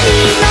ないな